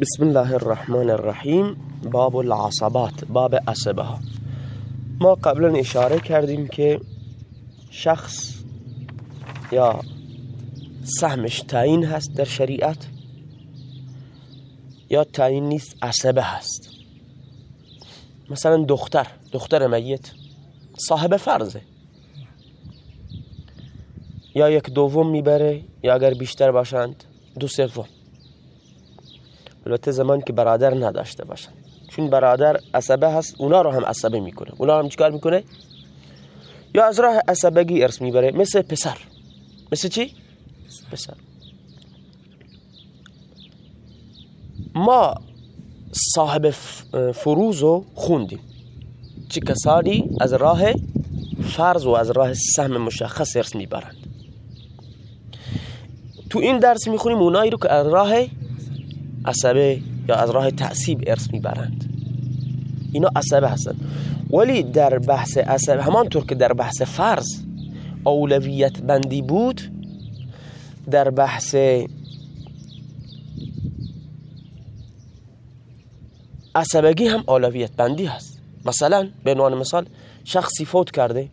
بسم الله الرحمن الرحیم. باب العصبات باب عصبه. ها ما قبلا اشاره کردیم که شخص یا سهمش تعیین هست در شریعت یا تعیین نیست عصبه هست. مثلا دختر دختر میت صاحب فرضه. یا یک دوم می‌بره یا اگر بیشتر باشند دو سوم. البته زمان که برادر نداشته باشن چون برادر عصبه هست اونا رو هم عصبه می‌کنه اونا هم چیکار می‌کنه یا از راه عصبگی ارث می‌بره مثل پسر مثل چی پسر ما صاحب فروز رو خوندیم چه کسانی از راه فرض و از راه سهم مشخص ارث می‌برند تو این درس می‌خونیم اونایی رو که از راه عصبه یا از راه تعصیب ارث می‌برند. اینا عصبه هستن. ولی در بحث عصبه همانطور که در بحث فرض اولویت بندی بود در بحث عصبگی هم اولویت بندی هست. مثلا به عنوان مثال شخصی فوت کرده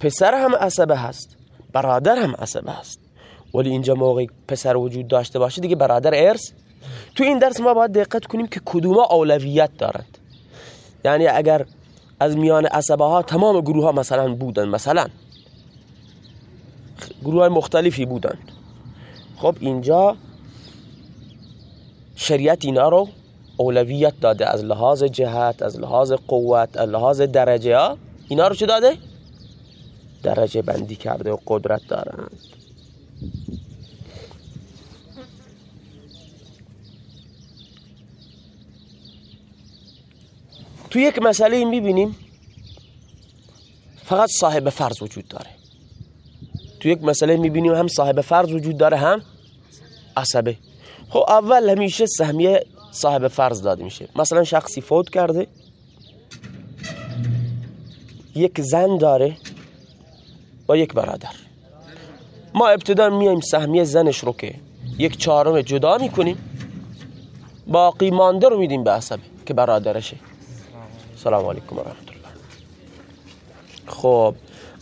پسر هم عصبه هست برادر هم عصبه هست. ولی اینجا موقع پسر وجود داشته باشه دیگه برادر ارث تو این درس ما باید دقت کنیم که کدوما اولویت دارند. یعنی اگر از میان عصبه ها تمام گروه ها مثلا بودن مثلا گروه های مختلفی بودند. خب اینجا شریعت اینا رو اولویت داده. از لحاظ جهت از لحاظ قوت از لحاظ درجه ها اینا رو چه داده؟ درجه بندی کرده و قدرت دارند. تو یک مسئله می‌بینیم فقط صاحب فرض وجود داره. تو یک مسئله می‌بینیم هم صاحب فرض وجود داره هم عصبه. خب اول همیشه سهمیه صاحب فرض داده میشه. مثلا شخصی فوت کرده یک زن داره و یک برادر. ما ابتدا میایم سهمیه زنش رو که یک چهارم جدا می‌کنیم باقی مانده رو میدیم به عصبه که برادرشه. سلام علیکم و رحمت الله خب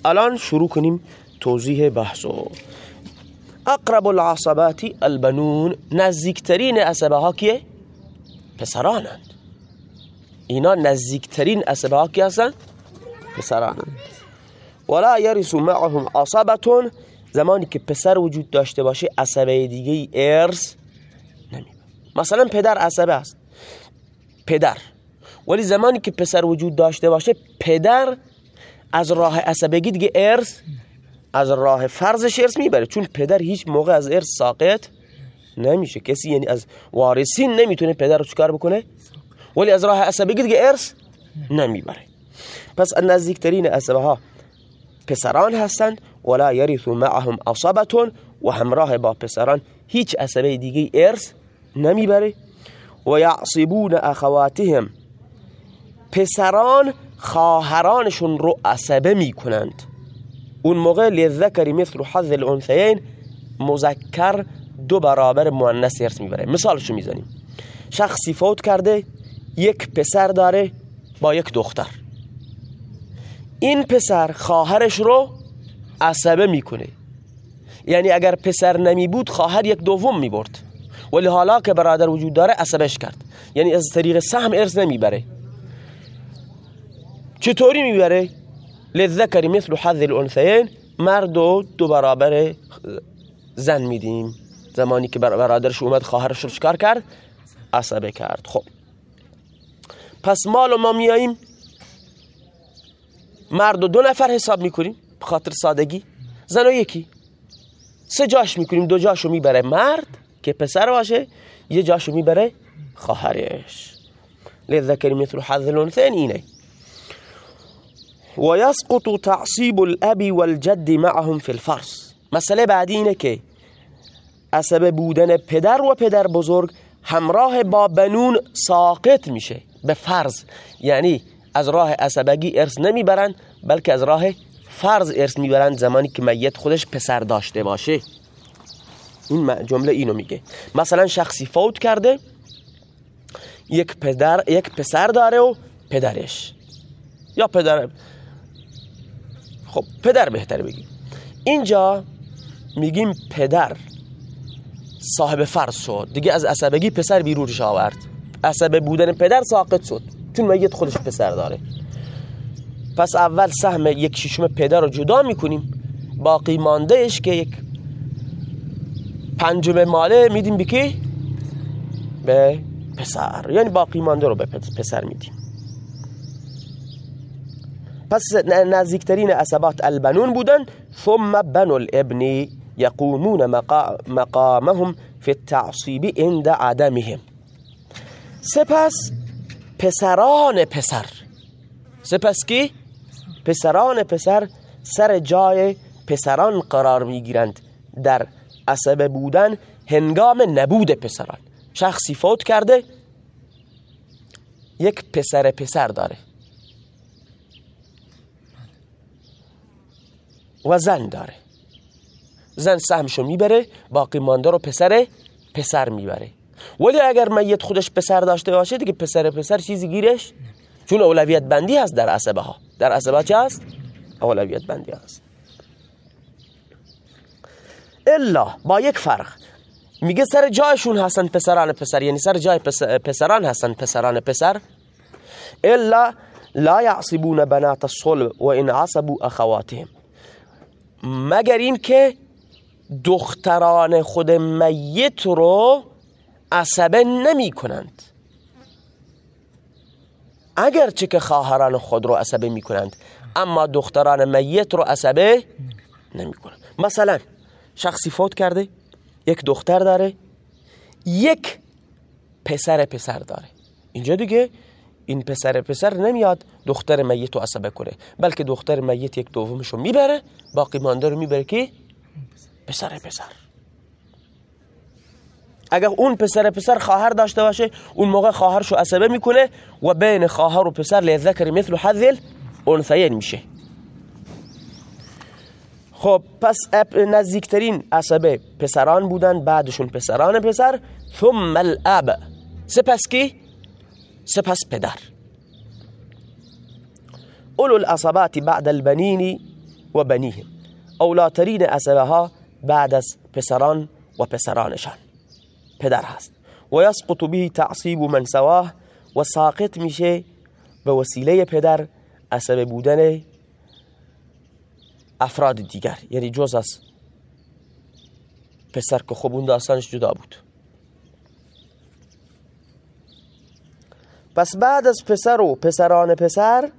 الان شروع کنیم توضیح بحثو اقرب العصباتی البنون نزدیکترین عصبه ها کیه؟ پسرانند. اینا نزدیکترین عصبه ها کی هستند؟ پسرانند. ولا یرس معهم عصبتون زمانی که پسر وجود داشته باشه عصبه دیگه ارث نمی‌بره مثلا پدر عصبه است. پدر. ولی زمانی که پسر وجود داشته باشه پدر از راه عصبگی دیگه ارث از راه فرضش ارث می‌بره. چون پدر هیچ موقع از ارث ساقط نمیشه. کسی یعنی از وارثین نمی‌تونه پدر رو چکار بکنه؟ ولی از راه عصبگی دیگه ارث نمی‌بره. پس نزدیکترین عصبه ها پسران هستند. ولا یرث معهم عصبتون و همراه با پسران هیچ عصبه دیگه ارث نمی‌بره. و یعصبون اخواتهم پسران خواهرانشون رو عصبه می‌کنند. اون موقع لذکری مثل حظ الانثیین مذکر دو برابر مؤنث ارث می‌بره. مثالشو می‌زنیم. شخصی فوت کرده یک پسر داره با یک دختر. این پسر خواهرش رو عصبه می‌کنه. یعنی اگر پسر نمی بود خواهر یک دوم می‌برد. ولی حالا که برادر وجود داره عصبش کرد. یعنی از طریق سهم ارث نمی‌بره. چطوری می‌بره؟ لذکری مثل حظ الانثیین مرد و دو برابر زن میدیم. زمانی که برادرش اومد خواهرش رو چکار کرد؟ عصبه کرد. خب. پس مال ما میاییم مرد و دو نفر حساب می‌کنیم خاطر سادگی. زن و یکی. سه جاش می‌کنیم دو جاشو می‌بره مرد که پسر باشه یه جاشو می‌بره خواهرش. لذکری مثل حظ الانثیین اینه. و یسقط تعصیب الاب والجد معهم فی الفرس. مسئله بعدی اینه که بودن پدر و پدر بزرگ همراه با بنون ساقط میشه به فرض. یعنی از راه عصبگی ارث نمی‌برند بلکه از راه فرض ارث می‌برند زمانی که میت خودش پسر داشته باشه. این جمله اینو میگه. مثلا شخصی فوت کرده یک پدر یک پسر داره و پدرش. یا پدر خب پدر بهتر بگیم. اینجا میگیم پدر صاحب فرض شد. دیگه از عصبگی پسر بیرونش آورد. عصبه بودن پدر ساقط شد. چون میت خودش پسر داره؟ پس اول سهم یک ششم پدر رو جدا می‌کنیم. باقی ماندهش که یک پنجم ماله میدیم به کی؟ به پسر. یعنی باقی مانده رو به پسر میدیم. پس نزدیکترین عصبات البنون بودن ثم بنو الابن يقومون مقامهم في التعصيب عند عدمهم. سپس پسران پسر. سپس کی؟ پسران پسر سر جای پسران قرار می‌گیرند. در عصبه بودن هنگام نبود پسران. شخصی فوت کرده یک پسر پسر داره. و زن داره. زن سهمشو می‌بره باقی مانده رو پسر پسر می‌بره. ولی اگر میت خودش پسر داشته باشه دیگه پسر پسر چیزی گیرش چون اولویت بندی هست در عصبه ها. در عصبه چه هست؟ اولویت بندی هست. الا با یک فرق. میگه سر جایشون هستن پسران پسر یعنی سر جای پسران هستن پسران پسر. الا لا يعصبون بنات الصلب و ان عصبوا اخواتهم. مگر این که دختران خود میت رو عصبه نمی کنند؟ اگرچه که خواهران خود رو عصبه می کنند اما دختران میت رو عصبه نمی کنند. مثلا شخصی فوت کرده یک دختر داره یک پسر پسر داره. اینجا دیگه این پسر پسر نمیاد دختر میت رو عصبه کنه بلکه دختر میت یک دومشو می‌بره باقی مانده رو می‌بره که پسر پسر. اگر اون پسر پسر خواهر داشته باشه اون موقع خواهرشو عصبه می‌کنه و بین خواهر و پسر لذکر مثل حذل انثیین میشه. خب پس نزدیکترین عصبه پسران بودن بعدشون پسران پسر ثم الاب. سپس کی؟ سپس پدر. اولو العصبات بعد البنین و بنیهم اولاترین عصبه ها بعد از پسران و پسرانشان. پدر هست. و یسقط به تعصیب من سواه و ساقط میشه به وسیله پدر عصبه بودن افراد دیگر. یعنی جز از پسر که خب اون داستانش جدا بود. پس بعد از پسر و پسران پسر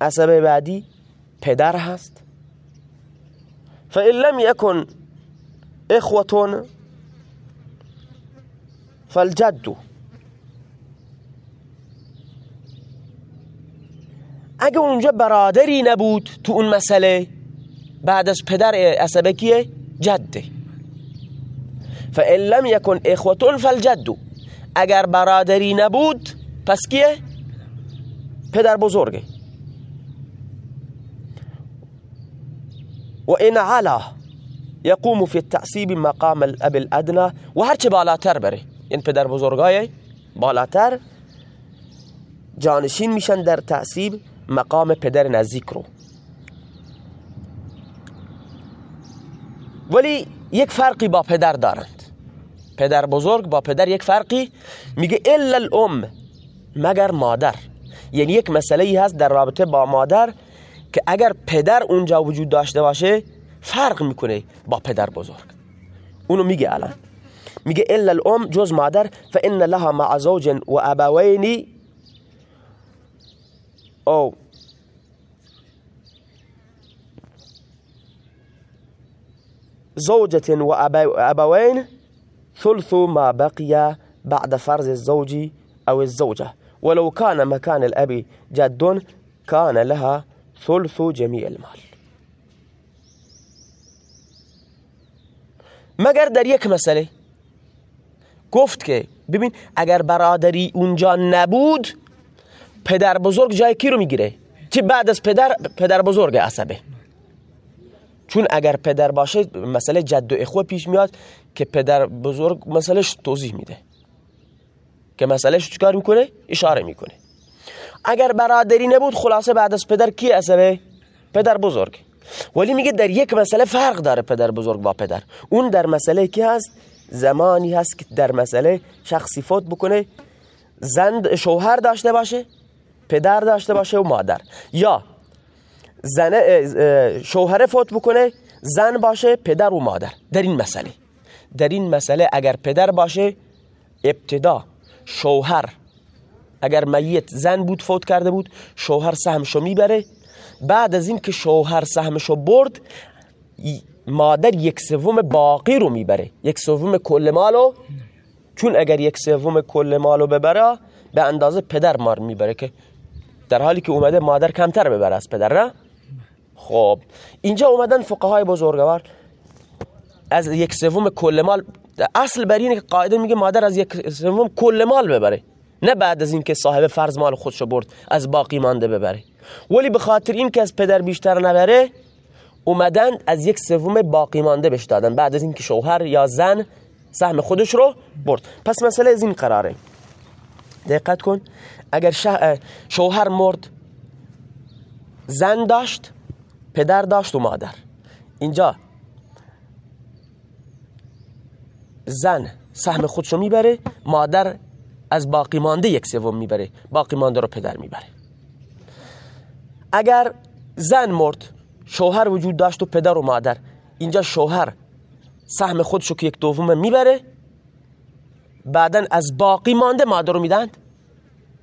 عصبه بعدی پدر هست. فإن لم يكن إخوة فالجد. اگه اونجا برادری نبود تو اون مسئله بعد از پدر عصبه کیه؟ جده. فإن لم يكن إخوة فالجد. اگر برادری نبود پس کیه؟ پدر بزرگه. و این علا یقوم فی التعصیب مقام الاب الادنا و هرچه بالاتر بره. این پدر بزرگای بالاتر جانشین میشن در تعصیب مقام پدر نزدیک رو. ولی یک فرقی با پدر دارند پدر بزرگ با پدر یک فرقی میگه الا الام مگر مادر. یعنی یک مسئله ای هست در رابطه با مادر که اگر پدر اونجا وجود داشته باشه فرق می‌کنه با پدر بزرگ. اونو میگه الان. میگه الا الام جز مادر فان لها مع زوج و ابوین. او. زوجة و ابوین. ثلث ما بقي بعد فرض الزوج أو الزوجة. ولو كان مكان الأب جد كان لها ثلث جميع المال. مگر در یک مسئله گفت که ببین اگر برادری اونجا نبود پدر بزرگ جای کی رو میگیره؟ چه بعد از پدر پدر بزرگ عصبه؟ چون اگر پدر باشه مسئله جد و اخوه پیش میاد که پدر بزرگ مسئلهش توضیح میده. که مسئله چیکار می‌کنه؟ اشاره می‌کنه. اگر برادری نبود خلاصه بعد از پدر کی عصبه؟ پدر بزرگ. ولی میگه در یک مسئله فرق داره پدر بزرگ با پدر. اون در مسئله کی هست؟ زمانی هست که در مسئله شخصی فوت بکنه. زند شوهر داشته باشه پدر داشته باشه و مادر. یا زن شوهر فوت بکنه زن باشه پدر و مادر. در این مسئله. در این مسئله اگر پدر باشه ابتدا شوهر اگر میت زن بود فوت کرده بود شوهر سهمشو می‌بره. بعد از این که شوهر سهمشو برد مادر یک سوم باقی رو می‌بره. یک سوم کل مالو چون اگر یک سوم کل مالو ببره به اندازه پدر مار می‌بره که در حالی که اومده مادر کمتر ببره از پدر نه؟ خب. اینجا اومدن فقهای بزرگوار. از یک سوم کل مال اصل بر اینه که قاعده میگه مادر از یک سوم کل مال ببره. نه بعد از اینکه صاحب فرض مال خودشو برد از باقی مانده ببره. ولی به خاطر این که از پدر بیشتر نبره اومدن از یک سوم باقی مانده بهش دادن. بعد از اینکه شوهر یا زن سهم خودش رو برد. پس مسئله از این قراره. دقت کن. اگر شوهر مرد زن داشت پدر داشت و مادر. اینجا. زن سهم خودشو می‌بره مادر از باقی مانده یک سوم می‌بره. باقی مانده رو پدر می‌بره. اگر زن مرد شوهر وجود داشت و پدر و مادر اینجا شوهر سهم خودشو که یک دوم می‌بره بعدا از باقی مانده مادر رو میدن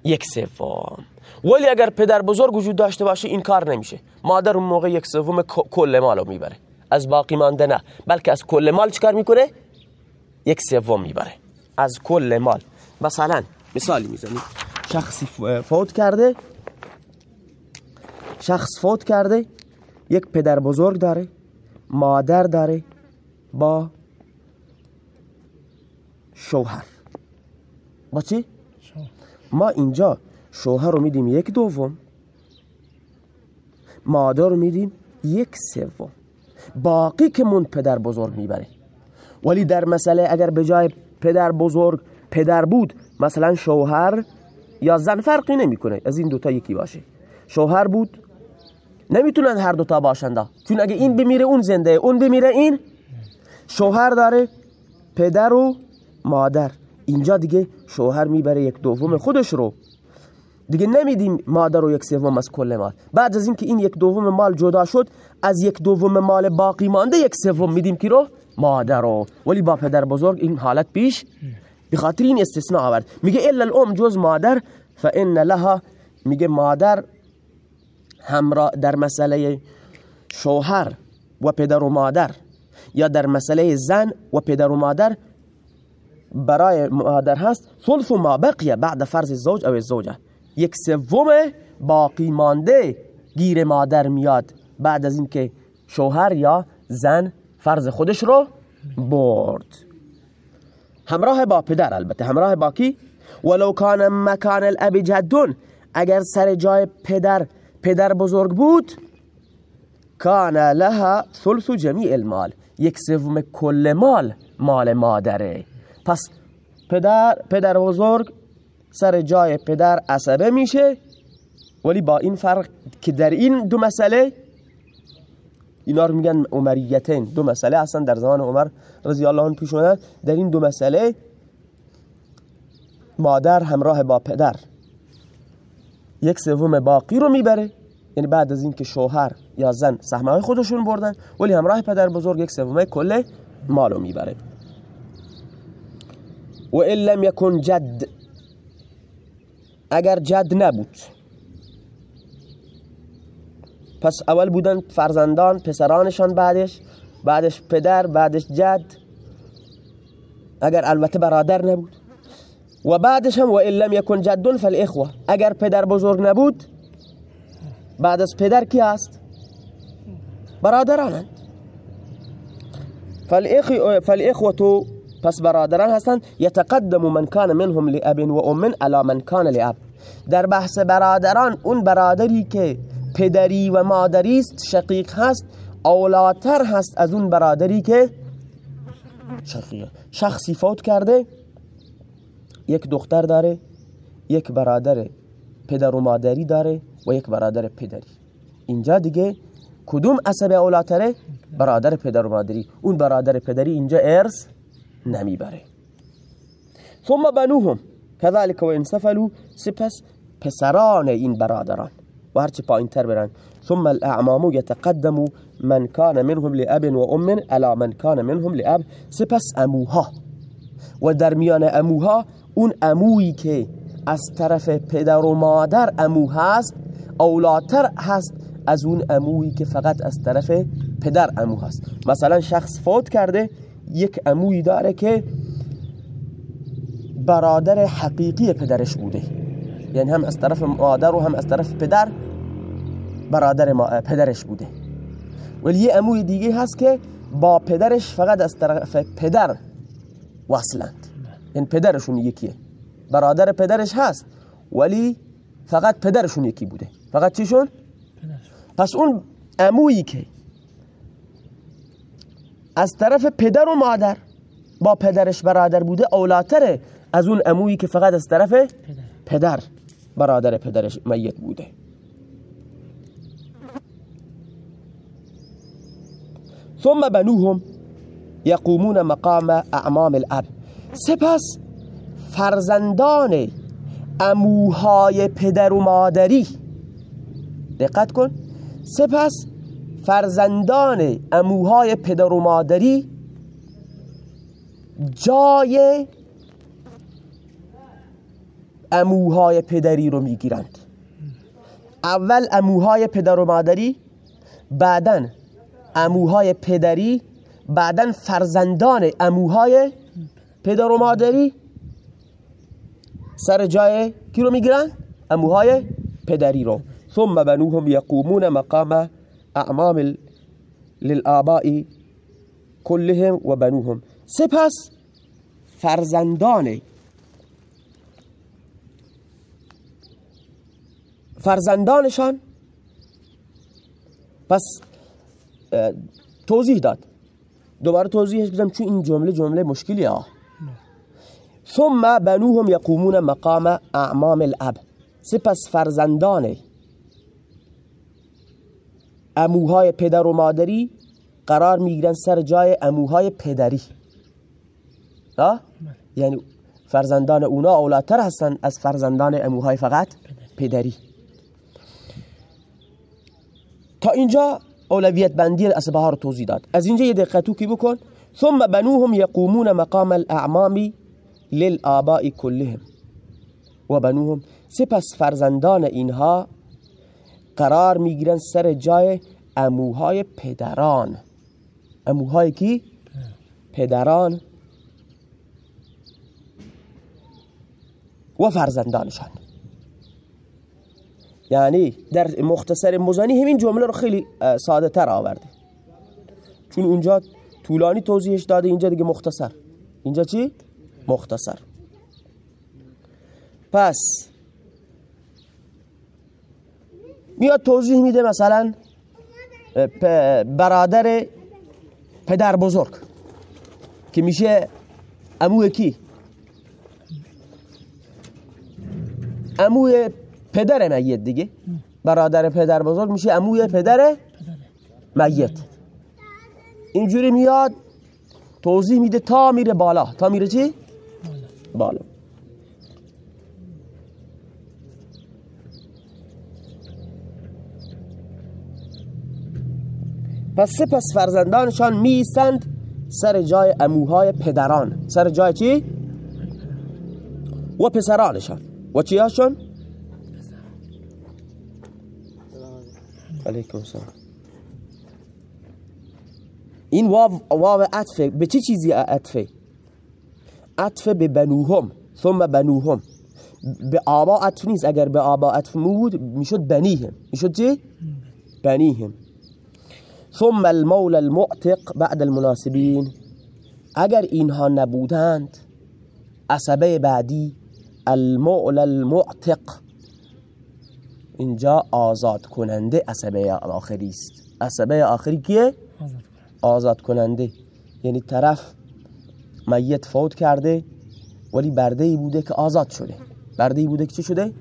یک سوم. ولی اگر پدر بزرگ وجود داشته باشه این کار نمیشه. مادر اون موقع یک سوم کل مال رو می‌بره. از باقی مانده نه بلکه از کل مال چکار می‌کنه؟ یک سوم می‌بره. از کل مال. مثلا مثالی می‌زنیم شخصی فوت کرده. شخص فوت کرده. یک پدر بزرگ داره. مادر داره. با شوهر. با چی؟ ما اینجا شوهر رو میدیم یک دوم. مادر رو میدیم یک سوم. باقی که من پدر بزرگ می‌بره. ولی در مسئله اگر به جای پدر بزرگ پدر بود مثلا شوهر یا زن فرقی نمی‌کنه. از این دوتا یکی باشه. شوهر بود نمی‌تونن هر دوتا باشنده چون اگه این بمیره اون زنده اون بمیره این. شوهر داره پدر و مادر. اینجا دیگه شوهر می‌بره یک دوم خودش رو. دیگه نمیدیم مادر رو یک سوم از کل مال. بعد از اینکه این یک دوم مال جدا شد از یک دوم مال باقی مانده یک سوم میدیم کی رو؟ مادر رو. ولی با پدر بزرگ این حالت پیش به خاطر این استثناء آورد. میگه الا الام جز مادر فان لها. میگه مادر همراه در مسئله شوهر و پدر و مادر یا در مسئله زن و پدر و مادر برای مادر هست. ثلث ما بقیه بعد فرض زوج او الزوجه یک سوم باقی مانده گیر مادر میاد. بعد از اینکه شوهر یا زن فرض خودش رو برد. همراه با پدر البته. همراه باقی ولو کان مکان الاب جدون. اگر سر جای پدر پدر بزرگ بود کان لها ثلث جمیع المال. یک سوم کل مال مال مادره. پس پدر پدر بزرگ سر جای پدر عصبه میشه. ولی با این فرق که در این دو مسئله اینا رو میگن عمریتین. دو مسئله اصلا در زمان عمر رضی الله عنه پیش در این دو مسئله مادر همراه با پدر یک سوم باقی رو می‌بره. یعنی بعد از اینکه شوهر یا زن سهمه خودشون بردن ولی همراه پدر بزرگ یک سوم کل مالو می‌بره. و این لم یکن جد اگر جد نبود. پس اول بودن فرزندان پسرانشان بعدش بعدش پدر بعدش جد. اگر البته برادر نبود. و بعدش هم و این لم یکن جد فالاخوه اگر پدر بزرگ نبود بعد از پدر کی هست برادرانند. فالاخوه پس برادران هستند یتقدم من کان منهم لاب و ام علی من کان لاب در بحث برادران اون برادری که پدری و مادری است شقیق هست اولاتر هست از اون برادری که شخصی فوت کرده یک دختر داره یک برادر پدر و مادری داره و یک برادر پدری. اینجا دیگه کدوم عصب اولاتره؟ برادر پدر و مادری. اون برادر پدری اینجا ارث نمی‌بره. ثم بنوهم. كذلك و انسفلوا سپس پسران این برادران. و هرچی پایین تر برن. ثم الاعمام يتقدم من كان منهم لأب و ام على من كان منهم لأب. سپس اموها و در میان اموها اون امویی که از طرف پدر و مادر امو هست اولاتر هست از اون امویی که فقط از طرف پدر امو هست. مثلا شخص فوت کرده یک امویی داره که برادر حقیقی پدرش بوده. یعنی هم از طرف مادر و هم از طرف پدر برادر پدرش بوده. ولی یه اموی دیگه هست که با پدرش فقط از طرف پدر وصلند. این پدرشون یکیه. برادر پدرش هست ولی فقط پدرشون یکی بوده. فقط چیشون؟ پس اون امویی که از طرف پدر و مادر. با پدرش برادر بوده اولاتره. از اون امویی که فقط از طرف پدر, برادر پدرش میت بوده. ثم بنوهم يقومون مقام اعمام الاب. سپس فرزندان اموهای پدر و مادری. دقت کن. سپس فرزندان اموهای پدر و مادری جای اموهای پدری رو می‌گیرند. اول اموهای پدر و مادری بعدا اموهای پدری بعدا فرزندان اموهای پدر و مادری. سر جای کی رو می‌گیرن؟ اموهای پدری رو. ثم بنوهم یقومون مقام اعمام للآباء كلهم و بنوهم سپس فرزندان فرزندانشان پس توضیح داد. دوباره توضیحش بدم چون این جمله جمله مشکلی ها ثم بنوهم یقومون مقام اعمام الاب سپس فرزندان اموهای پدر و مادری قرار می‌گیرن سر جای اموهای پدری. ها؟ یعنی فرزندان اونا اولاتر هستن از فرزندان اموهای فقط پدری. تا اینجا اولویت بندی اسبه ها رو توضیح داد. از اینجا یه دقیقه کی بکن. ثم بنوهم یقومون مقام الاعمام للآباء كلهم و بنوهم سپس فرزندان اینها قرار می‌گیرن سر جای اموهای پدران. اموهای کی؟ پدران و فرزندانشان. یعنی در مختصر مزانی همین جمله رو خیلی ساده تر آورده. چون اونجا طولانی توضیحش داده اینجا دیگه مختصر. اینجا چی؟ مختصر. پس میاد توضیح میده مثلا برادر پدر بزرگ که میشه امو کی؟ اموی پدر میت دیگه. برادر پدر بزرگ میشه اموی پدر میت. اینجوری میاد توضیح میده تا میره بالا. تا میره چی؟ بالا. پس سپس فرزندانشان میستند سر جای اموهای پدران. سر جای چی؟ و پسرانشان. و چیاشون؟ علیکم سلام. این واو واو عطفه. به چه چیزی عطفه؟ عطفه به بنوهم. ثم بنوهم. به آبا عطف نیست. اگر به آبا عطف بود می‌شد بنیهم. می‌شد چه؟ بنیهم. ثم المولى المعتق بعد المناسبین. اگر اینها نبودند عصبه بعدی المولى المعتق. اینجا آزاد کننده عصبه آخری است. عصبه آخری کیه؟ آزاد کننده یعنی طرف میت فوت کرده ولی برده ای بوده که آزاد شده. برده ای بوده که چی شده؟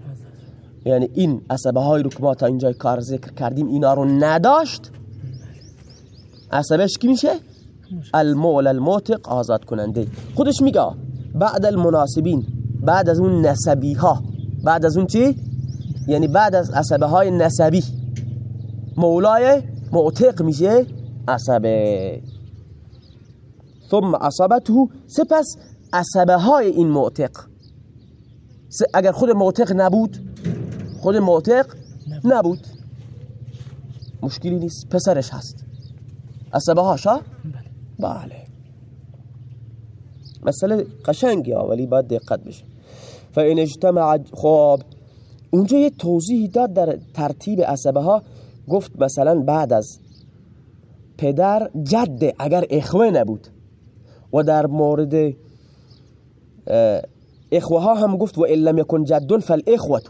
یعنی این عصبه های رو که ما تا اینجای کار ذکر کردیم اینا رو نداشت. عصبش کی میشه؟ المول الموتق آزاد کننده. خودش میگه بعد المناسبین بعد از اون نسبی ها بعد از اون چی؟ یعنی بعد از عصبه های نسبی. مولای معتق میشه عصبه. ثم عصبته سپس عصبه های این معتق اگر خود معتق نبود خود معتق نبود. مشکلی نیست پسرش هست. عصبه هاشا بله. مسئله قشنگی ها ولی باید دقت بشه. فان اجتمع خواب اونجا یه توضیحی داد در ترتیب عصبه ها گفت مثلا بعد از پدر جد اگر اخوه نبود. و در مورد اخوه ها هم گفت و ان لم یکن جد فالاخوه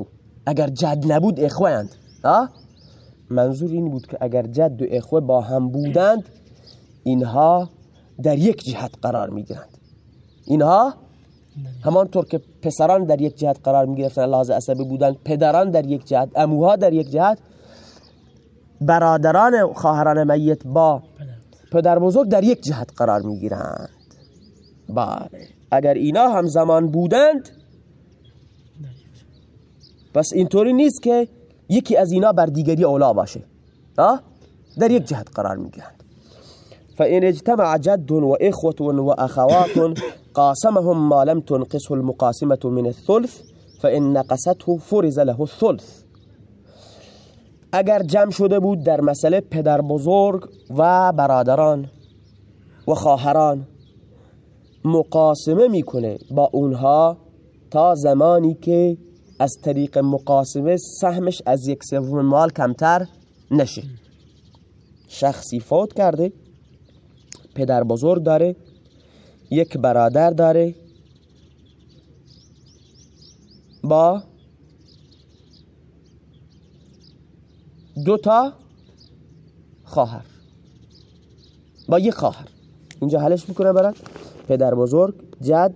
اگر جد نبود اخوه اند منظور این بود که اگر جد و اخوه با هم بودند اینها در یک جهت قرار می گیرند اینها همانطور که پسران در یک جهت قرار می گرفتن لحاظ عصبی بودند پدران در یک جهت اموها در یک جهت برادران و خواهران میت با پدر بزرگ در یک جهت قرار می گیرند بله. اگر اینا هم زمان بودند پس اینطوری نیست که یکی از اینا بر دیگری اولا باشه. در یک جهت قرار می گیرند فإن اجتمع جد وإخوة وأخوات قاسمهم ما لم تنقصه المقاسمة من الثلث فإن نقصته فرز له الثلث. اگر جمع شده بود در مسئله پدر بزرگ و برادران و خواهران مقاسمه می‌کنه با اونها تا زمانی که از طریق مقاسمه سهمش از یک سوم مال کمتر نشه. شخصی فوت کرده پدر بزرگ داره یک برادر داره. با دو تا خواهر. با یک خواهر. اینجا حلش می‌کنه برات. پدر بزرگ جد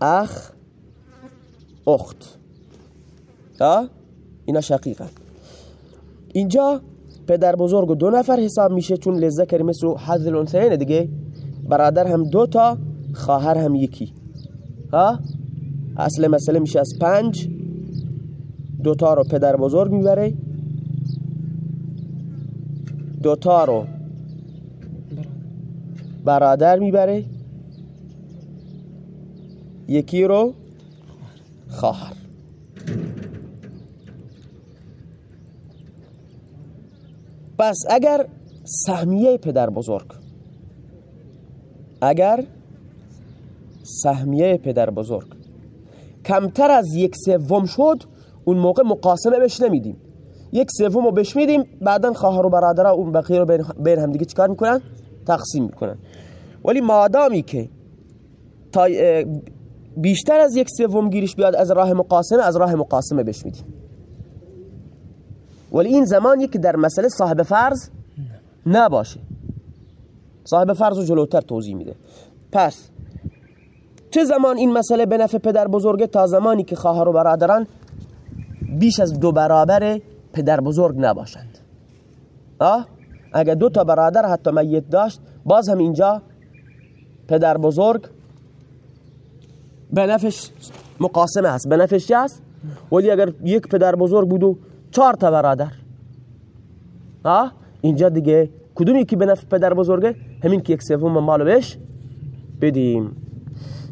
اخ اخت. اینا شقیقه اینجا پدر بزرگ دو نفر حساب میشه چون لذکر مثل حظ الانثیین دیگه. برادر هم دو تا خواهر هم یکی. ها؟ اصل مسئله میشه از پنج. دوتا رو پدر بزرگ می‌بره. دوتا رو برادر می‌بره. یکی رو خواهر. پس اگر سهمیه پدر بزرگ اگر سهمیه پدر بزرگ کمتر از یک سوم شد اون موقع مقاسمه بهش نمیدیم. یک سوم رو بهش میدیم بعدا خواهر و برادر اون بقیه رو بین هم دیگه چیکار می‌کنن؟ تقسیم می‌کنن. ولی مادامی که تا بیشتر از یک سوم گیرش بیاد از راه مقاسمه از راه مقاسمه بهش میدیم. ولی این زمانی که در مسئله صاحب فرض نباشه. صاحب فرض رو جلوتر توضیح میده. پس چه زمان این مسئله به نفع پدر بزرگه؟ تا زمانی که خواهر و برادران بیش از دو برابر پدر بزرگ نباشند. آه؟ اگر دو تا برادر حتی میت داشت باز هم اینجا پدر بزرگ به نفش مقاسمه هست به نفش هست ولی اگر یک پدر بزرگ بود و چهار تا برادر. آه؟ اینجا دیگه کدومی که به نفع پدر بزرگه؟ همین که یک سوم مالو بهش بدیم.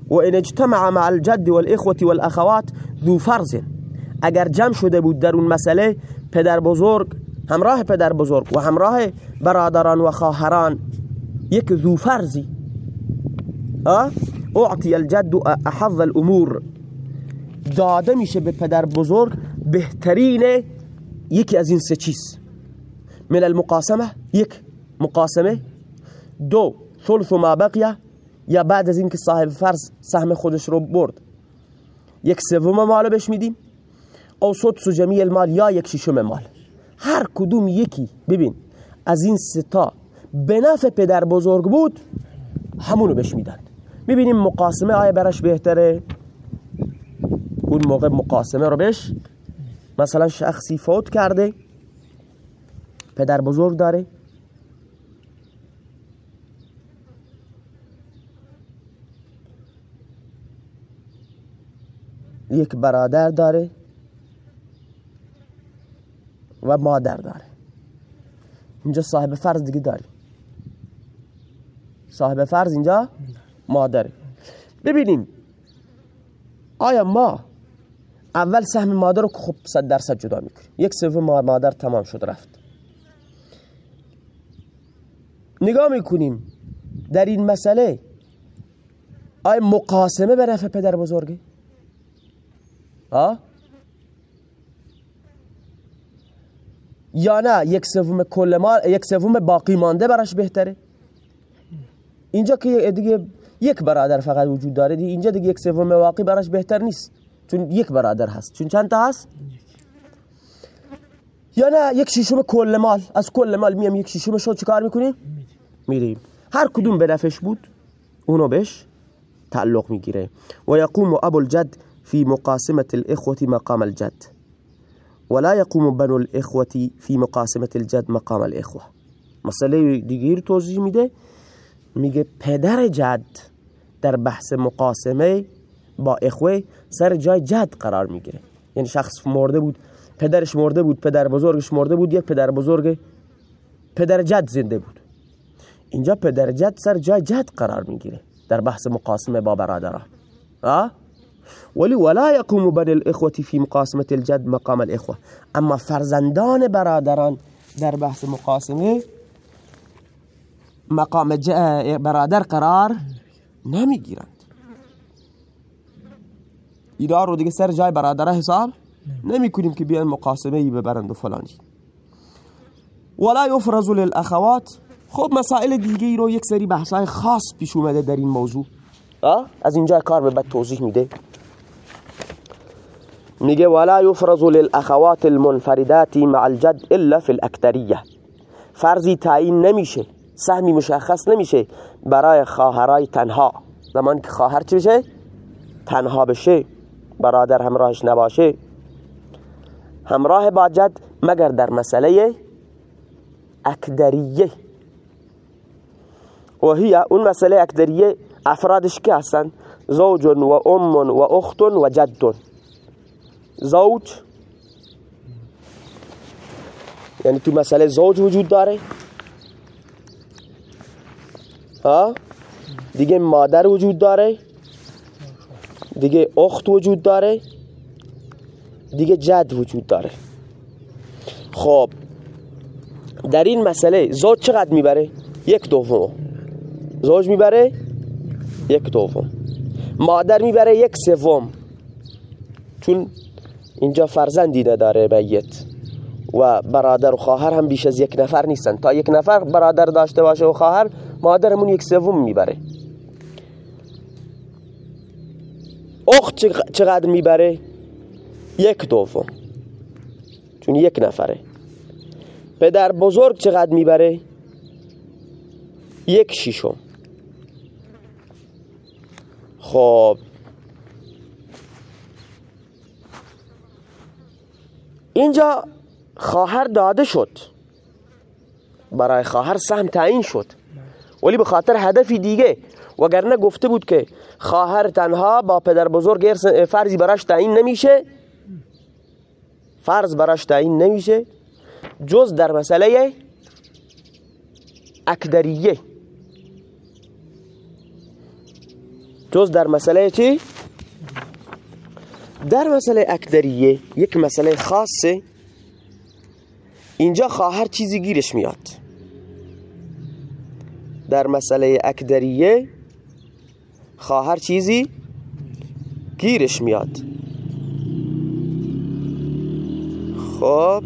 و این اجتمع مع الجد والاخوة والاخوات ذو فرض. اگر جمع شده بود در اون مسئله پدر بزرگ همراه پدر بزرگ و همراه برادران و خواهران یک ذو فرضی. اعطی الجد احظ الامور. داده میشه به پدر بزرگ بهترین یکی از این سه چیز. من المقاسمه یک مقاسمه. دو ثلث ما بقیه. یا بعد از اینکه صاحب فرض سهم خودش رو برد. یک سوم مال بهش میدیم. او سدس جمیع المال یا یک ششم مال. هر کدوم یکی. ببین از این ستا به نفع پدر بزرگ بود همونو بهش میدن می‌بینیم مقاسمه آیا برش بهتره؟ اون موقع مقاسمه رو بش مثلا شخصی فوت کرده پدر بزرگ داره. یک برادر داره و مادر داره. اینجا صاحب فرض دیگه داری صاحب فرض اینجا؟ مادره ببینیم آیا ما اول سهم مادر رو خب صد درصد جدا می‌کنیم؟ یک سوم مادر تمام شد رفت. نگاه می‌کنیم در این مسئله آیا مقاسمه به نفع پدر بزرگه؟ آه؟ یا نه یک سوم کل مال یک سوم باقی مانده براش بهتره؟ اینجا که دیگه یک برادر فقط وجود داره دی اینجا دیگه یک سوم باقی براش بهتر نیست. چون یک برادر هست. چون چند تا هست؟ یا نه یک شیشم کل مال. از کل مال میام یک شیشم شو چیکار می‌کنیم میدیم. هر کدوم به نفش بود اونو بهش تعلق می‌گیره. و یقوم ابو الجد في مقاسمة الإخوة مقام الجد. ولا يقوم بنو الإخوة في مقاسمة الجد مقام الإخوة مسئله دیگه توضیح میده. میگه پدر جد در بحث مقاسمه با اخوه سر جای جد قرار می‌گیره. یعنی شخص مرده بود پدرش مرده بود پدر بزرگش مرده بود یک پدر بزرگ پدر جد زنده بود. اینجا پدر جد سر جای جد قرار می‌گیره در بحث مقاسمه با برادران. آه ولی ولا يقوم بن الاخوه في مقاسمه الجد مقام الاخوه اما فرزندان برادران در بحث مقاسمه مقام برادر قرار نمی‌گیرند. اینا رو دیگه سر جای برادره حساب نمی کنیم که بیان مقاسمه ای ببرند و فلانی ولا یفرز للاخوات. خب مسائل دیگه ای رو یک سری بحثای خاص پیش اومده در این موضوع. از اینجا کار به بعد توضیح میده. میگه ولا یفرز للاخوات المنفردات مع الجد الا في الاكثريه فرضی تعیین نمیشه. سهمی مشخص نمیشه برای خواهرای تنها. زمان که خواهر چی بشه؟ تنها بشه. برادر همراهش نباشه. همراه با جد مگر در مسئله اکدریه؟ و هی اون مسئله اکدریه افرادش که هستن؟ زوج و ام و اخت و جد. زوج؟ یعنی تو مسئله زوج وجود داره؟ ها؟ دیگه مادر وجود داره. دیگه اخت وجود داره. دیگه جد وجود داره. خب در این مسئله زوج چقدر می‌بره؟ یک دوم. زوج می‌بره؟ یک دوم. مادر می‌بره یک سوم. چون اینجا فرزندی نداره بیت. و برادر و خواهر هم بیش از یک نفر نیستن. تا یک نفر برادر داشته باشه و خواهر مادرمون یک سوم می‌بره. اخت چقدر می‌بره؟ یک دوم. چون یک نفره. پدر بزرگ چقدر می‌بره؟ یک شیشم خب. اینجا خواهر داده شد. برای خواهر سهم تعیین شد. ولی به خاطر هدفی دیگه. وگرنه گفته بود که خواهر تنها با پدر بزرگ فرضی براش تعیین نمیشه. فرض براش تعیین نمیشه. جز در مسئله اکدریه. جز در مسئله چی؟ در مسئله اکدریه یک مسئله خاصه. اینجا خواهر چیزی گیرش میاد. در مسئله اکدریه خواهر چیزی گیرش میاد. خب.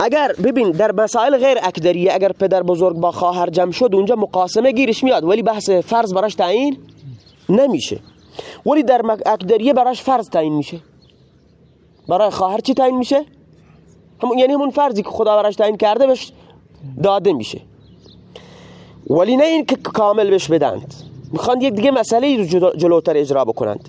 اگر ببین در مسائل غیر اکدریه اگر پدر بزرگ با خواهر جمع شد اونجا مقاسمه گیرش میاد ولی بحث فرض براش تعیین نمیشه. ولی در اکدریه براش فرض تعیین میشه. برای خواهر چی تعیین میشه؟ همون یعنی همون فرضی که خدا براش تعیین کرده بهش داده میشه. ولی نه این که کامل بهش بدند می‌خوان یک دیگه مسئله رو جلوتر اجرا بکنند.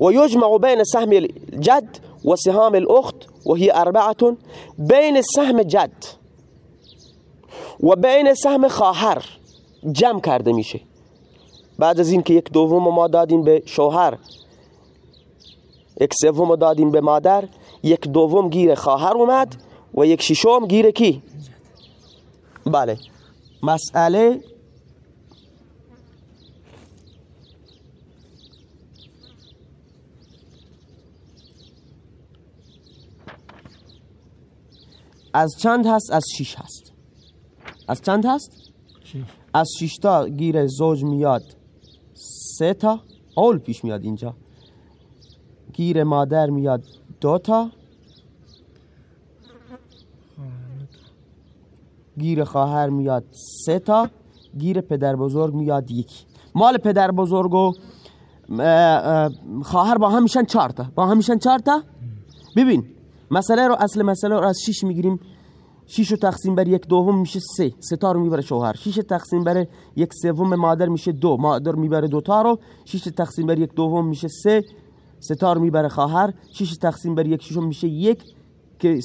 و یجمع بین سهم الجد و سهام الاخت و هی اربعه بین سهم جد و بین سهم خواهر جمع کرده میشه. بعد از اینکه یک دوم ما دادیم به شوهر یک سوم دادیم به مادر یک دوم گیر خواهر اومد و یک ششم گیر کی؟ بله. مسئله از چند هست؟ از شیش هست. از چند هست؟ از شیش تا گیر زوج میاد. سه تا اول پیش میاد اینجا. گیر مادر میاد دو تا. گیر خواهر میاد سه تا. گیر پدر بزرگ میاد یک مال پدر بزرگ و خواهر با هم میشن چهار تا. با هم چهار تا؟ ببین مسئله رو اصل مسئله رو از شیش می‌گیریم. شیش رو تقسیم بر یک دوم میشه سه. سه تا رو می‌بره شوهر. شیش تقسیم بر یک سوم مادر میشه دو. مادر می‌بره دو تا رو. شیش تقسیم بر یک دوم میشه سه. سه تا رو می‌بره خواهر. شیش تقسیم بر یک ششم میشه یک. که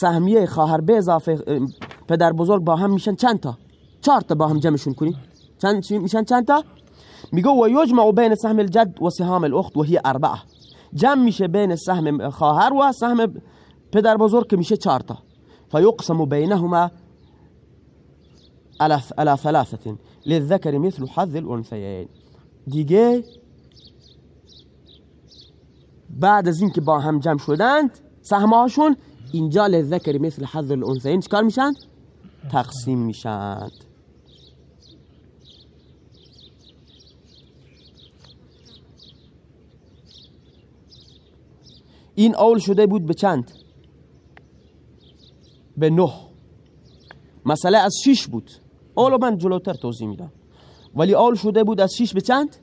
سهمیه خواهر به اضافه پدر بزرگ با هم میشن چند تا؟ چهار تا با هم جمعشون کنی چند میشن چند تا؟ میگه و یجمع بین سهم الجد و سهام الاخت و هی اربعه. جمع میشه بین سهم خواهر و سهم پدر بزرگ که میشه چهار تا. فيقسم بينهما على ثلاثة للذكر مثل حظ الانثيين دیگه بعد از اینکه با هم جمع شدند سهمهاشون اینجا للذکر مثل حظ الانثیین چکار میشن؟ تقسیم میشند این اول شده بود به چند؟ به نه مسئله از شیش بود. اولو من جلوتر توضیح میدم. ولی اول شده بود از شیش به چند؟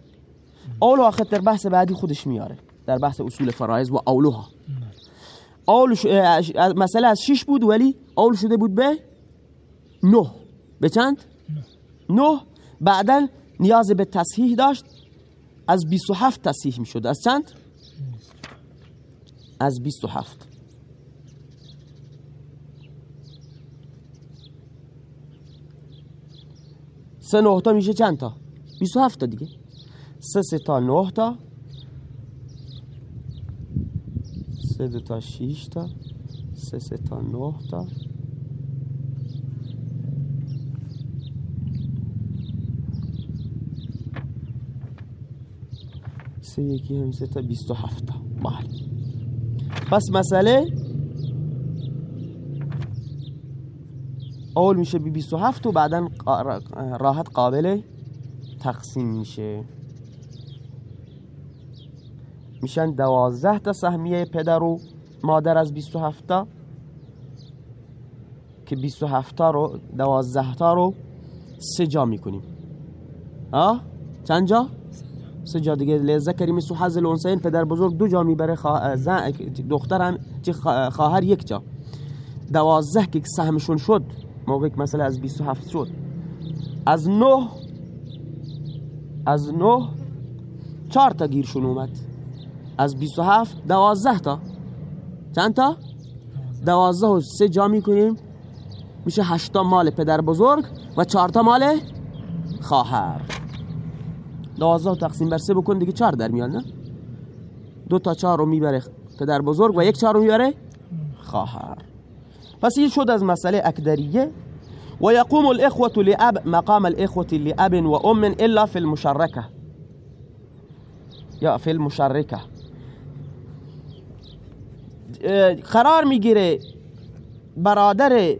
اولو آخر در بحث بعدی خودش میاره. در بحث اصول فرایز و اولوها اول ش... مسئله از شیش بود ولی اول شده بود به نه به چند؟ نه بعدا نیاز به تصحیح داشت. از 27 تصحیح می‌شد. از چند؟ از 27 سه نه تا میشه چند تا؟ 27 تا دیگه. سه سه تا نه تا. سه دو تا شیش تا. سه سه تا نه تا. سه یکی هم سه تا بیست و هفت تا. بله پس مسئله اول میشه بی 27 و بعدا راحت قابل تقسیم میشه. میشن دوازده تا سهمیه پدر و مادر از 27 تا که 27 تا رو دوازده تا رو سه جا می‌کنیم. آه چند جا؟ سه جا. دیگه لذکری مثل حظ الانسین پدر بزرگ دو جا می‌بره دختر هم خواهر یک جا. دوازده که سهمشون شد موقع که مثلا از 27 شد. از 9 از 9 4 تا گیرشون اومد. از 27 12 تا. چند تا؟ 12 و 3 جا می‌کنیم. میشه 8 تا مال پدر بزرگ و 4 تا مال خواهر. 12 تقسیم بر 3 بکن دیگه 4 در میاد نه؟ دو تا 4 رو می‌بره پدر بزرگ و یک 4 رو می‌بره خواهر. پس این شد از مسئله اکدریه و یقوم الاخوة لأب مقام الاخوة لأب و ام الا في المشركة یا في المشركة قرار میگیره برادر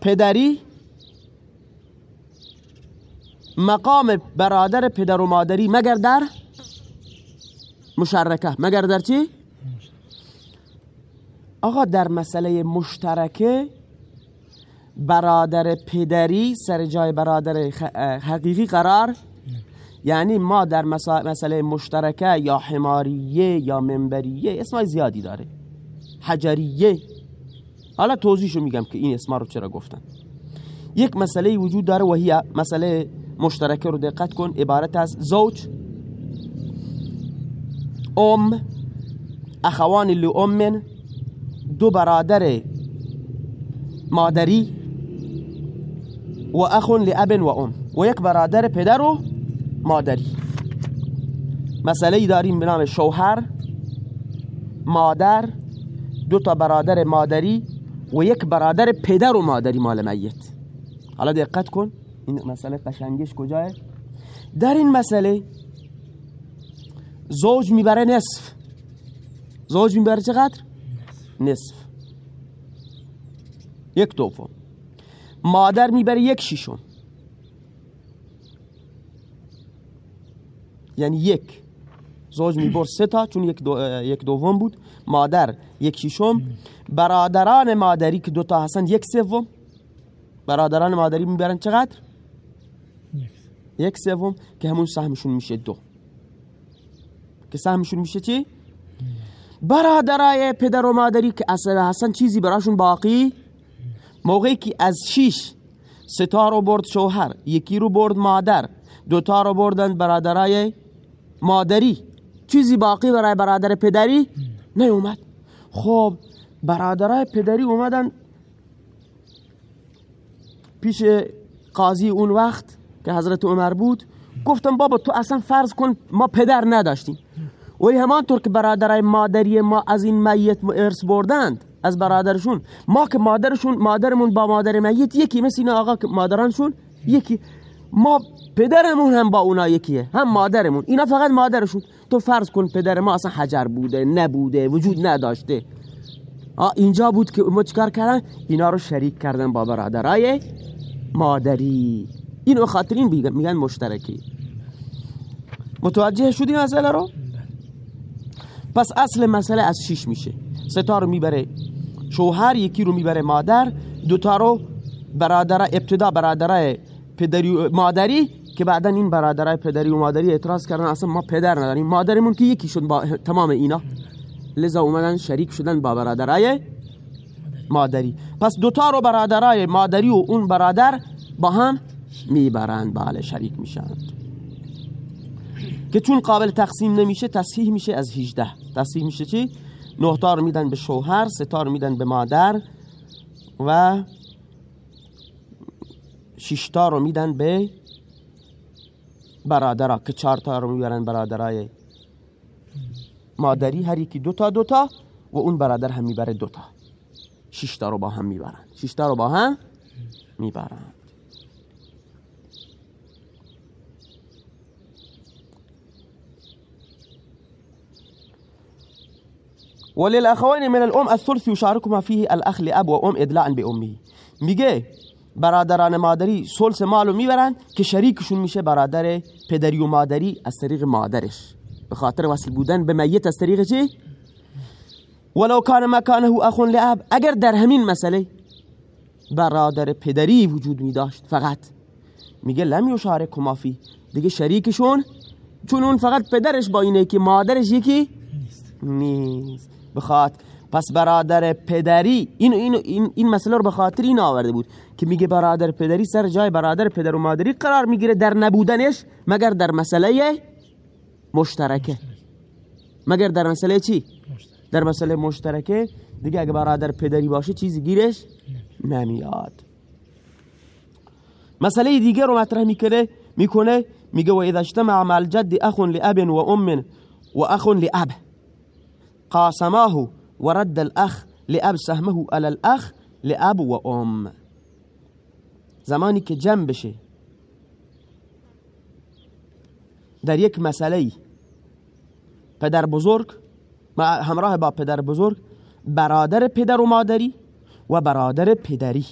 پدری مقام برادر پدر و مادری مگر در مشرکه؟ مگر در چی؟ آقا در مسئله مشترکه برادر پدری سر جای برادر حقیقی قرار؟ یعنی ما در مسئله مشترکه یا حماریه یا منبریه اسمای زیادی داره. حجریه. حالا توضیحشو میگم که این اسما رو چرا گفتن. یک مسئله وجود داره و هی مسئله مشترکه رو دقت کن عبارت از زوج ام اخوان لأم دو برادر مادری و اخ لأب و ام و یک برادر پدر و مادری. مسئله داریم به نام شوهر مادر دو تا برادر مادری و یک برادر پدر و مادری مال میت. حالا دقت کن. این مسئله قشنگش کجاه در این مسئله زوج می‌بره نصف. زوج می‌بره چقدر؟ نصف. یک دوم. مادر می‌بره یک شیشون یعنی یک. زوج میبر سه تا چون یک, دو، یک دوم بود. مادر یک شیشم برادران مادری که دوتا هستن یک سوم. برادران مادری می‌برن چقدر؟ یک سوم که همون سهمشون میشه دو. که سهمشون میشه چی؟ برادرای پدر و مادری که اصلا هستن چیزی براشون باقی؟ موقعی که از شیش ستا رو برد شوهر یکی رو برد مادر دوتا رو بردن برادرای مادری. چیزی باقی برای برادر پدری؟ نیومد. خب برادرای پدری اومدن پیش قاضی اون وقت. که حضرت عمر بود گفتم بابا تو اصلا فرض کن ما پدر نداشتیم. ولی همانطور که برادرای مادری ما از این میت ارث بردند از برادرشون. ما که مادرشون مادرمون با مادر میت یکی مثل این آقا که مادرانشون یکی. ما پدرمون هم با اونا یکیه هم مادرمون. اینا فقط مادرشون. تو فرض کن پدر ما اصلا حجر بوده نبوده وجود نداشته. اینجا بود که ما چکار کردن؟ اینا رو شریک کردن با برادرای مادری. اینو خاطرین میگن مشترکی. متوجه شدی مسئله رو؟ پس اصل مسئله از شیش میشه. ستا رو می‌بره شوهر یکی رو می‌بره مادر دوتا رو برادر ابتدا برادرای پدری مادری که بعدا این برادرای پدری و مادری اعتراض کردن اصلا ما پدر نداریم مادرمون که یکی شد با تمام اینا. لذا اومدن شریک شدن با برادرای مادری. پس دوتا رو برادرای مادری و اون برادر با هم می‌برند بله شریک میشن که چون قابل تقسیم نمیشه تصحیح میشه از 18 تصحیح میشه چی؟ نه تا رو میدن به شوهر سه تا رو میدن به مادر و شش تا رو میدن به برادرها که چهار تا رو می‌برن برادرای مادری. هر یکی دو تا دو تا و اون برادر هم می‌بره دو تا. شش تا رو با هم می‌برن. شش تا رو با هم می‌برن. وللاخوين من الام الثلث يشاركهما فيه الاخ لاب و ام ادلاعا به امه میگه برادران مادری ثلث مالو می‌برن که شریکشون میشه برادر پدری و مادری از طریق مادرش. به خاطر وصل بودن به میت از طریق چی؟ ولو کان مکانه اخ لاب اگر در همین مسئله برادر پدری وجود می داشت فقط میگه لم یشارک ما فی دیگه شریکشون چون اون فقط پدرش با اینه که مادرش یکی نیست. بخواد. پس برادر پدری این این این, این مسئله رو به خاطر این آورده بود که میگه برادر پدری سر جای برادر پدر و مادری قرار می‌گیره در نبودنش مگر در مسئله مشترکه. مگر در مسئله چی؟ در مسئله مشترکه. دیگه اگه برادر پدری باشه چیزی گیرش نمیاد. مسئله دیگه رو مطرح می‌کنه می‌کنه میگه و اذا اجتمع مع الجد اخ لاب و ام و اخ لاب قاسماه ورد الاخ لاب سهمه على الاخ لاب و ام زمانی که جمع بشه. در یک مسئله پدر بزرگ همراه با پدر بزرگ برادر پدر و مادری و برادر پدری.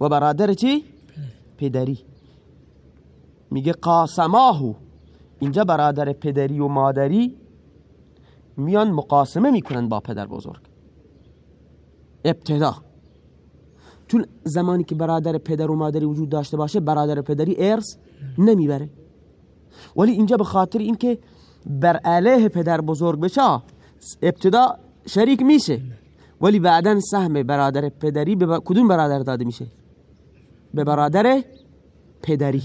و برادر چی؟ پدری. میگه قاسماهو اینجا برادر پدری و مادری میان مقاسمه می‌کنن با پدر بزرگ. ابتدا. چون زمانی که برادر پدر و مادری وجود داشته باشه برادر پدری ارث نمی‌بره. ولی اینجا به خاطر اینکه بر علیه پدر بزرگ بشه ابتدا شریک میشه. ولی بعدا سهم برادر پدری به کدوم برادر داده میشه؟ به برادر پدری.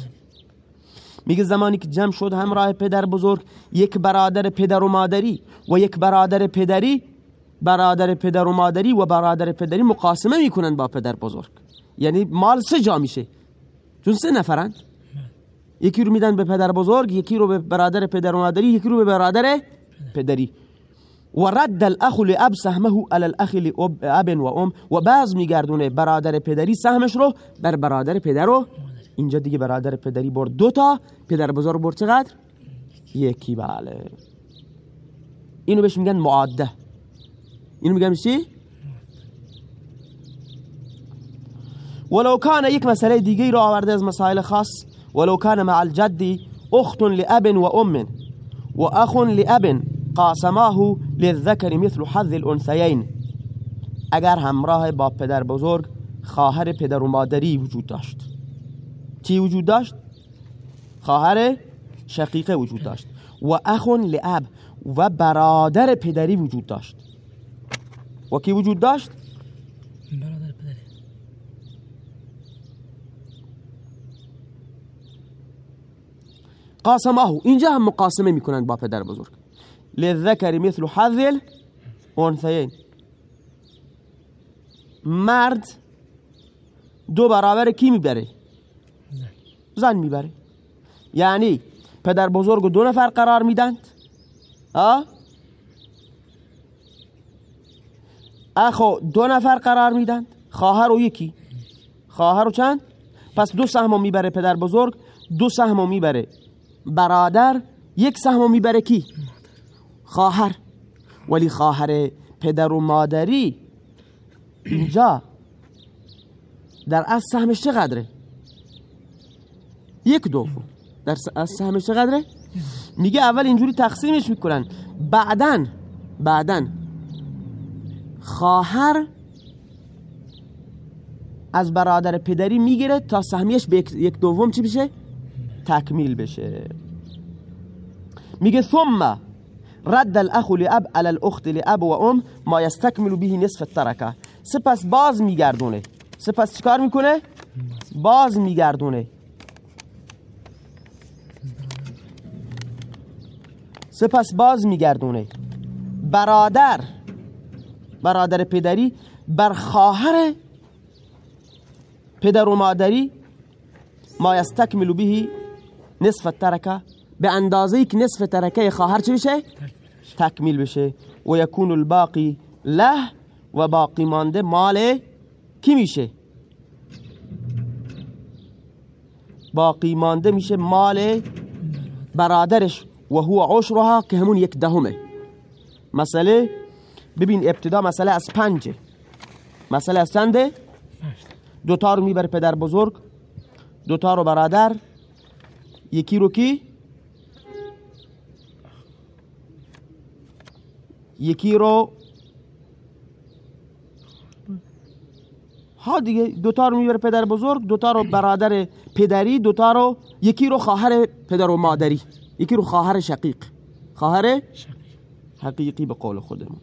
میگه زمانی که جمع شد همراه پدر بزرگ یک برادر پدر و مادری و یک برادر پدری برادر پدر و مادری و برادر پدری مقاسمه می‌کنن با پدر بزرگ. یعنی مال سه جا میشه. چون سه نفرند یکی رو میدن به پدر بزرگ یکی رو به برادر پدر و مادری یکی رو به برادر پدری. و رد الاخ لاب سهمه على الاخ لاب و ام. و باز میگردونه برادر پدری سهمش رو بر برادر پدر رو اینجا دیگه برادر پدری برد. دو تا. پدر بزرگ برد چقدر؟ یکی بله. اینو بهش میگن معاده اینو میگن چی؟ ولو کان یک مسئله دیگه رو آورده از مسائل خاص ولو کان مع الجد اخت لاب و ام و اخ لاب قاسماه للذكر مثل حظ الانثيين اگر همراه با پدر بزرگ خواهر پدر و مادری وجود داشت. چی وجود داشت؟ خواهر شقیقه وجود داشت. و اخ لاب و برادر پدری وجود داشت. و کی وجود داشت؟ برادر پدری. قاسمه اینجا هم مقاسمه می‌کنن با پدر بزرگ. للذکر مثل حظ الانثیین. مرد دو برابر کی می‌بره؟ زن می‌بره یعنی پدر بزرگ دو نفر قرار میدند. اخو دو نفر قرار میدند. خواهر و یکی. خواهر و چند؟ پس دو سهم می‌بره پدر بزرگ دو سهم می‌بره برادر یک سهم می‌بره کی؟ خواهر. ولی خواهر پدر و مادری اینجا در از سهمش چقدره؟ یک دوم در از سهمش چقدره؟ میگه اول اینجوری تقسیمش می‌کنن. بعدن بعدن خواهر از برادر پدری می‌گیره تا سهمیش به یک دوم چی بشه؟ تکمیل بشه. میگه ثم رد الاخ لاب على الاخت لاب و ام ما يستكمل به نصف التركه سپس باز میگردونه. سپس چیکار می‌کنه؟ باز میگردونه. سپس باز میگردونه برادر برادر پدری بر خواهر پدر و مادری ما یستکمل به نصف ترکه به اندازه که نصف ترکه خواهر چه بشه؟ تکمیل بشه و یکون الباقی له و باقی مانده مال کی میشه؟ باقی مانده میشه مال برادرش و هو عشرها که همون یک دهمه مسئله ببین ابتدا مسئله از پنجه. مسئله از چنده؟ دوتا رو می‌بره پدر بزرگ دوتا رو برادر. یکی رو کی؟ یکی رو ها دیگه دوتا رو می‌بره پدر بزرگ دوتا رو برادر پدری دوتا رو یکی رو خواهر پدر و مادری. یکی رو خواهر شقیق. خواهر حقیقی به قول خودمون.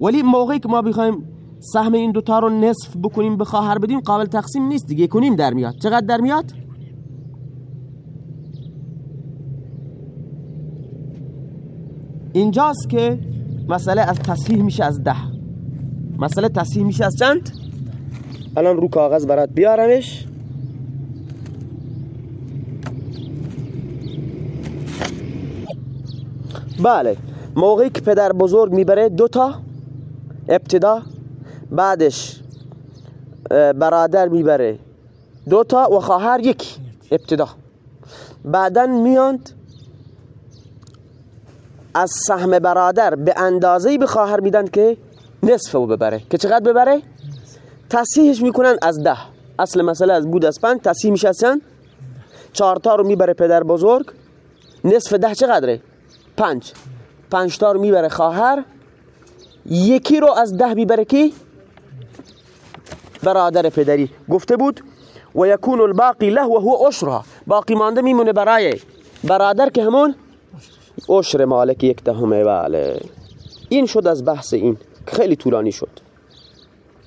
ولی موقعی که ما بخوایم سهم این دوتا رو نصف بکنیم به خواهر بدیم قابل تقسیم نیست دیگه. کنیم در میاد. چقدر در میاد؟ اینجاست که مسئله از تصحیح میشه از ده. مسئله تصحیح میشه از چند؟ الان رو کاغذ برات بیارمش. بله موقعی که پدر بزرگ می‌بره دوتا ابتدا بعدش برادر می‌بره دوتا و خواهر یک ابتدا بعدا میاند از سهم برادر به اندازه‌ای به خواهر میدن که نصف رو ببره که چقدر ببره؟ تصحیحش می‌کنن از ده اصل مسئله از بود از پنج تصحیح میشه چند؟ چهارتا رو می‌بره پدر بزرگ نصف ده چقدره؟ پنج. پنج تا رو می‌بره خواهر. یکی رو از ده می‌بره کی؟ برادر پدری. گفته بود و یکون الباقی له و هو اشرها باقی مانده میمونه برای برادر که همون اشر مالک یک دهمه بله. این شد از بحث این خیلی طولانی شد.